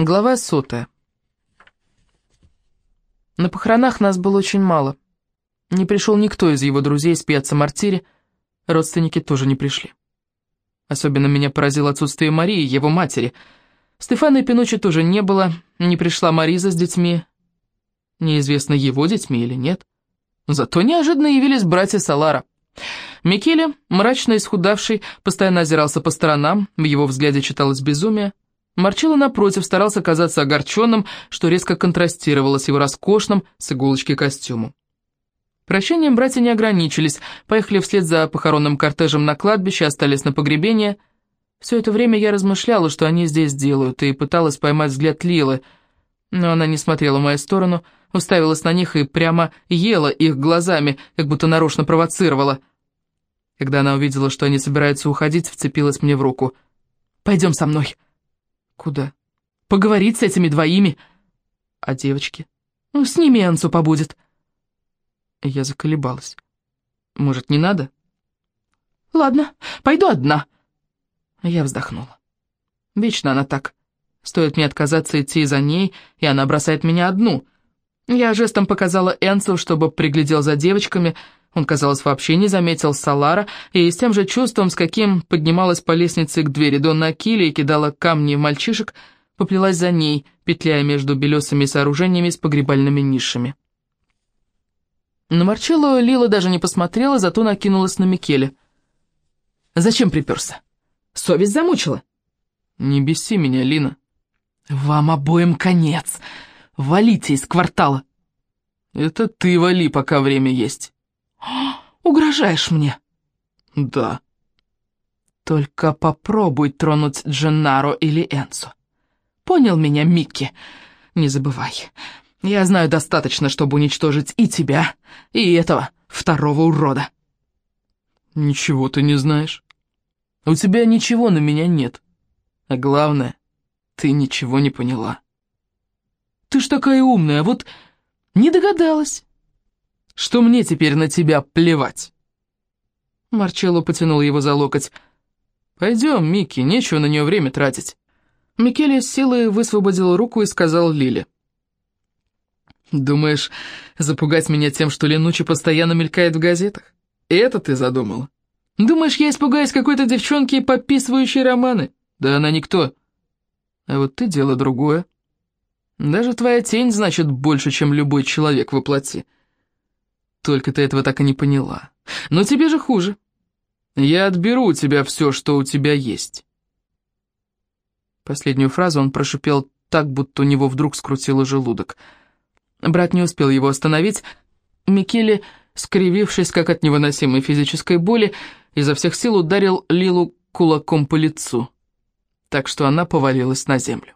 Глава сотая. На похоронах нас было очень мало. Не пришел никто из его друзей с пьяца Мартири, родственники тоже не пришли. Особенно меня поразило отсутствие Марии, его матери. Стефана и Пиночи тоже не было, не пришла Мариза с детьми. Неизвестно, его детьми или нет. Зато неожиданно явились братья Салара. Микеле, мрачно исхудавший, постоянно озирался по сторонам, в его взгляде читалось безумие. Марчелло, напротив, старался казаться огорченным, что резко контрастировало с его роскошным с иголочки костюмом. Прощанием братья не ограничились, поехали вслед за похоронным кортежем на кладбище, остались на погребение. Все это время я размышляла, что они здесь делают, и пыталась поймать взгляд Лилы, но она не смотрела в мою сторону, уставилась на них и прямо ела их глазами, как будто нарочно провоцировала. Когда она увидела, что они собираются уходить, вцепилась мне в руку. «Пойдем со мной». «Куда?» «Поговорить с этими двоими». «А девочки?» «Ну, с ними Энсу побудет». Я заколебалась. «Может, не надо?» «Ладно, пойду одна». Я вздохнула. Вечно она так. Стоит мне отказаться идти за ней, и она бросает меня одну. Я жестом показала Энсу, чтобы приглядел за девочками. Он, казалось, вообще не заметил Салара, и с тем же чувством, с каким поднималась по лестнице к двери Донна Акили и кидала камни в мальчишек, поплелась за ней, петляя между белесыми сооружениями с погребальными нишами. На Марчелло Лила даже не посмотрела, зато накинулась на Микеле. «Зачем приперся? Совесть замучила?» «Не беси меня, Лина». «Вам обоим конец. Валите из квартала». «Это ты вали, пока время есть». «Угрожаешь мне?» «Да». «Только попробуй тронуть Дженнаро или Энсо. Понял меня, Микки? Не забывай. Я знаю достаточно, чтобы уничтожить и тебя, и этого второго урода». «Ничего ты не знаешь. У тебя ничего на меня нет. А главное, ты ничего не поняла». «Ты ж такая умная, вот не догадалась» что мне теперь на тебя плевать?» Марчелло потянул его за локоть. «Пойдем, Микки, нечего на нее время тратить». Микеле с силой высвободил руку и сказал Лиле. «Думаешь, запугать меня тем, что Ленучи постоянно мелькает в газетах? Это ты задумала? Думаешь, я испугаюсь какой-то девчонки, подписывающей романы? Да она никто. А вот ты дело другое. Даже твоя тень значит больше, чем любой человек во плоти. Только ты этого так и не поняла. Но тебе же хуже. Я отберу у тебя все, что у тебя есть. Последнюю фразу он прошипел так, будто у него вдруг скрутило желудок. Брат не успел его остановить. Микеле, скривившись, как от невыносимой физической боли, изо всех сил ударил Лилу кулаком по лицу, так что она повалилась на землю.